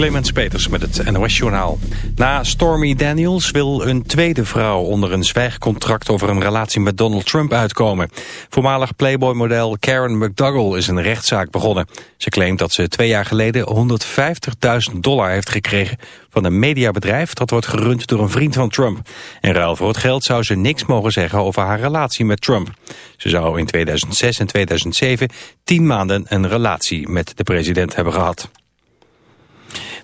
Clemens Peters met het NOS-journaal. Na Stormy Daniels wil een tweede vrouw onder een zwijgcontract over een relatie met Donald Trump uitkomen. Voormalig Playboy-model Karen McDougall is een rechtszaak begonnen. Ze claimt dat ze twee jaar geleden 150.000 dollar heeft gekregen van een mediabedrijf dat wordt gerund door een vriend van Trump. In ruil voor het geld zou ze niks mogen zeggen over haar relatie met Trump. Ze zou in 2006 en 2007 tien maanden een relatie met de president hebben gehad.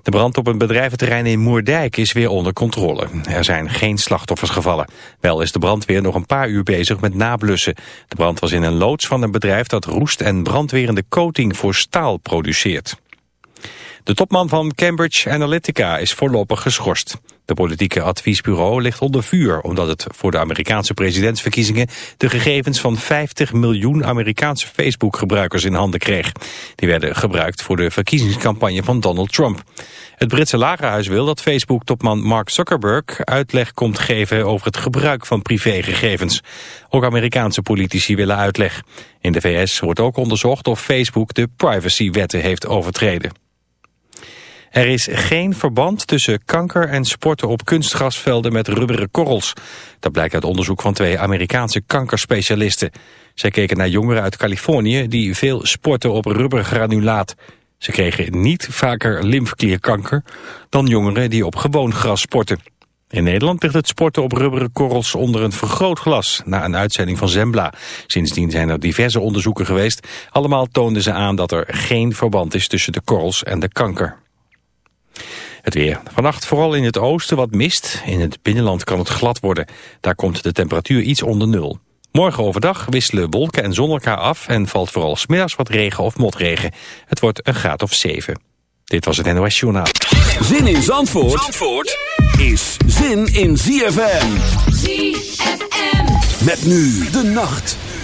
De brand op een bedrijventerrein in Moerdijk is weer onder controle. Er zijn geen slachtoffers gevallen. Wel is de brandweer nog een paar uur bezig met nablussen. De brand was in een loods van een bedrijf dat roest en brandwerende coating voor staal produceert. De topman van Cambridge Analytica is voorlopig geschorst. De politieke adviesbureau ligt onder vuur omdat het voor de Amerikaanse presidentsverkiezingen de gegevens van 50 miljoen Amerikaanse Facebook-gebruikers in handen kreeg. Die werden gebruikt voor de verkiezingscampagne van Donald Trump. Het Britse lagerhuis wil dat Facebook-topman Mark Zuckerberg uitleg komt geven over het gebruik van privégegevens. Ook Amerikaanse politici willen uitleg. In de VS wordt ook onderzocht of Facebook de privacywetten heeft overtreden. Er is geen verband tussen kanker en sporten op kunstgrasvelden met rubberen korrels. Dat blijkt uit onderzoek van twee Amerikaanse kankerspecialisten. Zij keken naar jongeren uit Californië die veel sporten op rubbergranulaat. Ze kregen niet vaker lymfklierkanker dan jongeren die op gewoon gras sporten. In Nederland ligt het sporten op rubberen korrels onder een vergrootglas... na een uitzending van Zembla. Sindsdien zijn er diverse onderzoeken geweest. Allemaal toonden ze aan dat er geen verband is tussen de korrels en de kanker. Het weer. Vannacht vooral in het oosten wat mist. In het binnenland kan het glad worden. Daar komt de temperatuur iets onder nul. Morgen overdag wisselen wolken en zon elkaar af... en valt vooral smiddags wat regen of motregen. Het wordt een graad of 7. Dit was het NOS Journaal. Zin in Zandvoort, Zandvoort is zin in ZFM. ZFM. Met nu de nacht.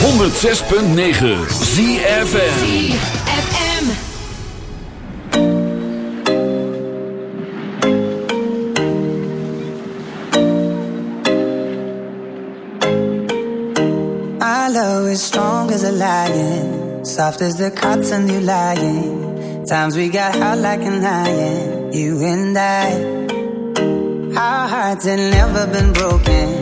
106.9 ZFM. love is strong as a lion, soft as the cotton you lying. Times we got hot like an iron, you and I. Our hearts had never been broken.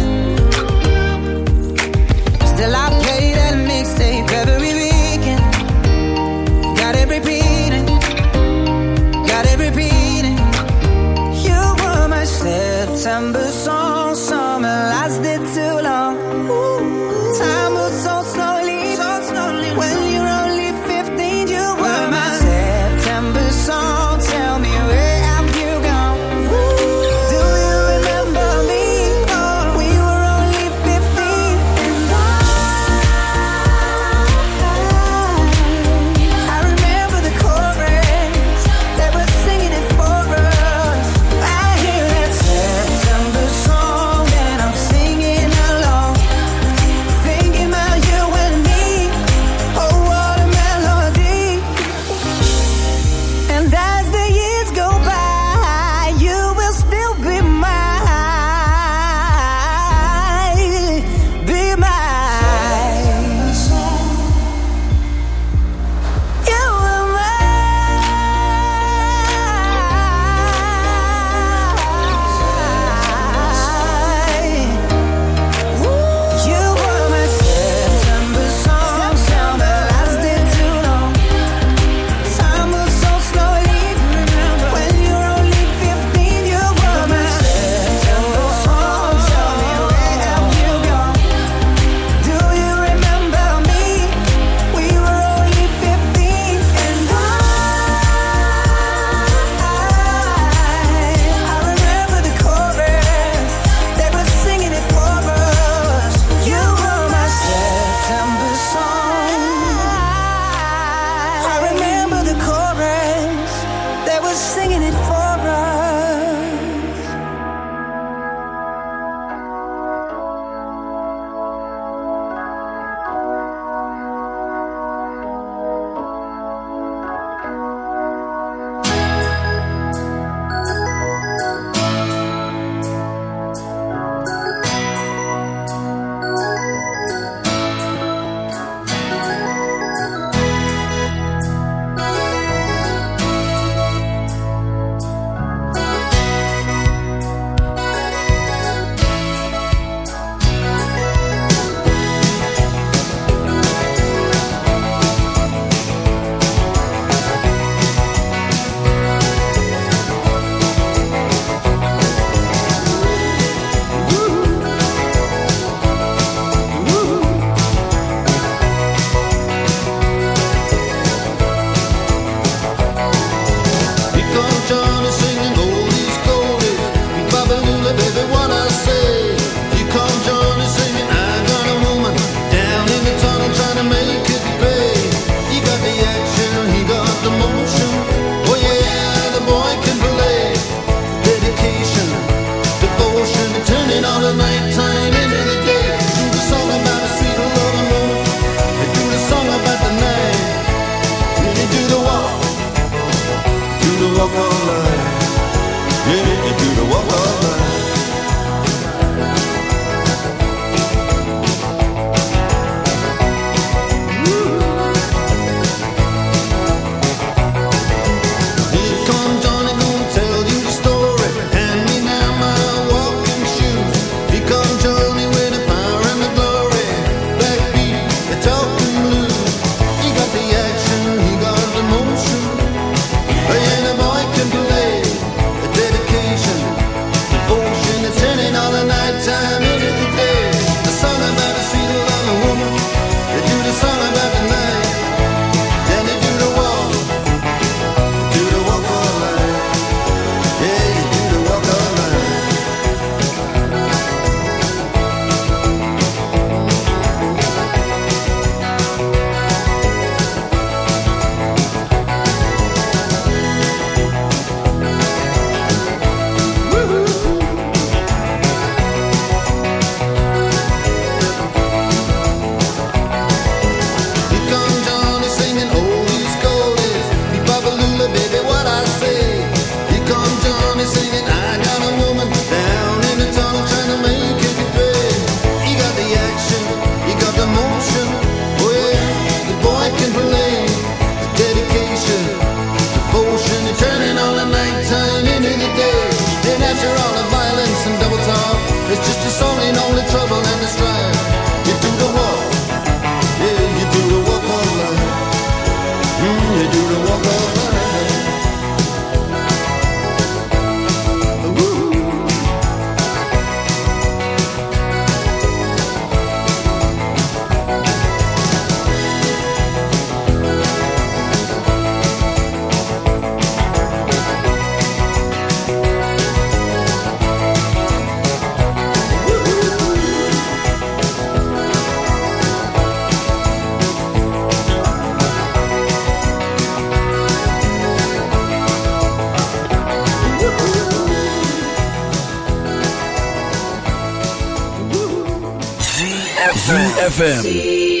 ZFM.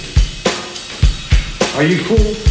Are you cool?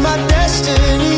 my destiny.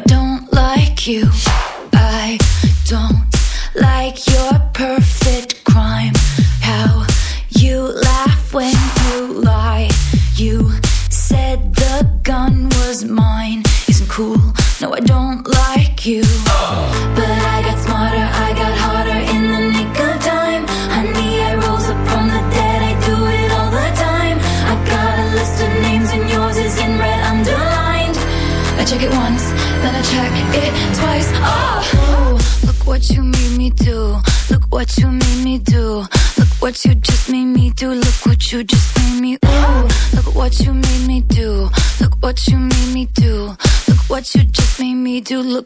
I don't like you. I don't like your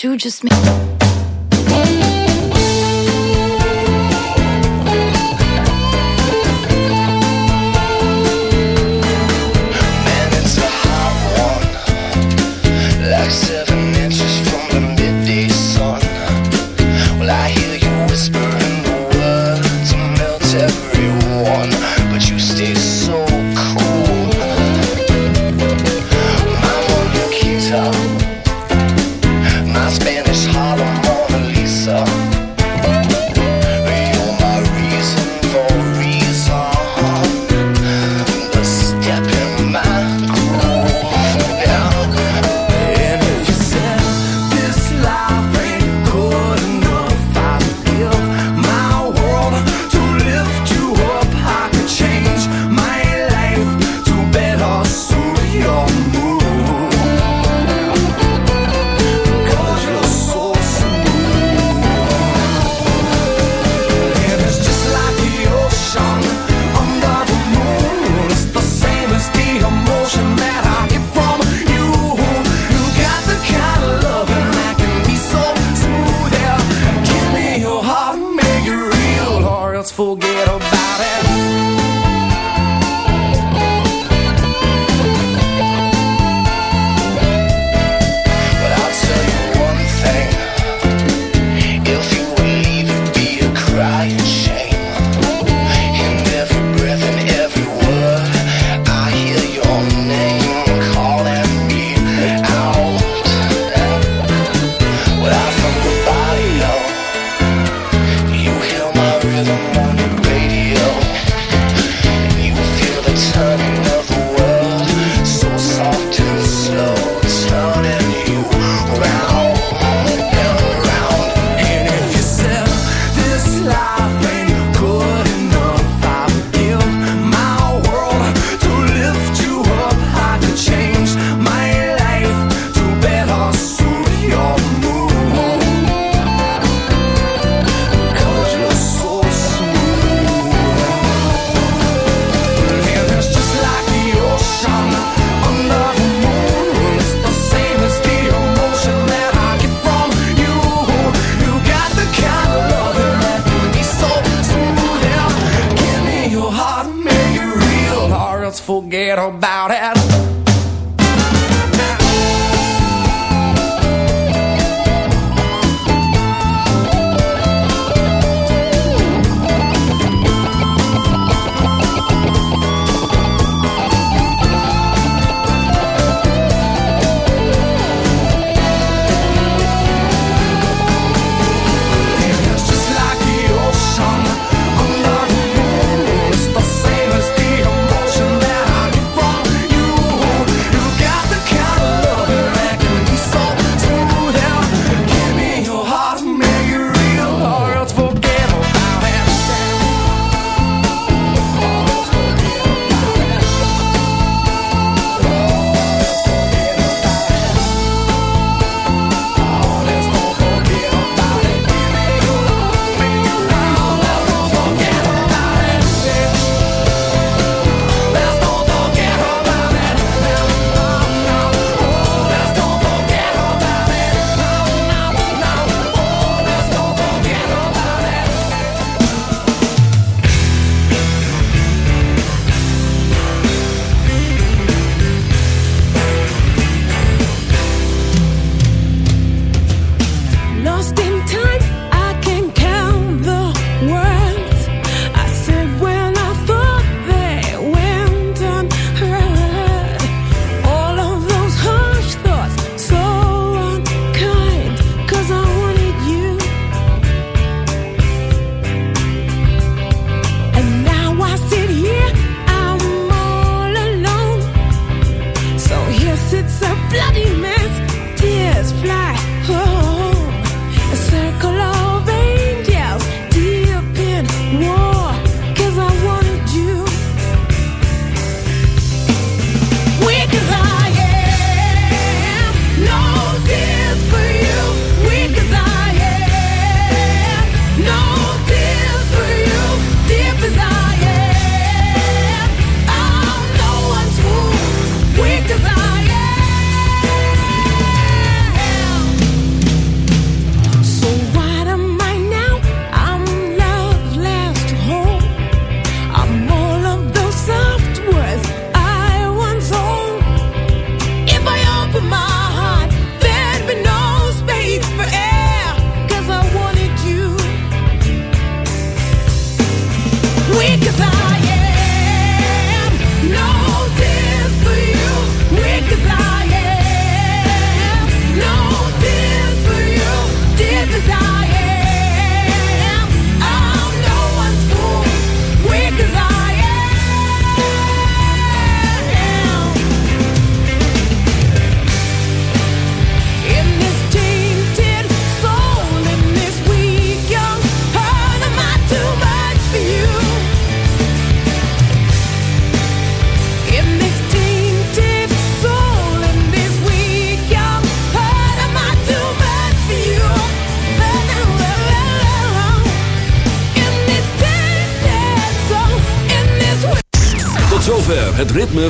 you just made. Forget about it.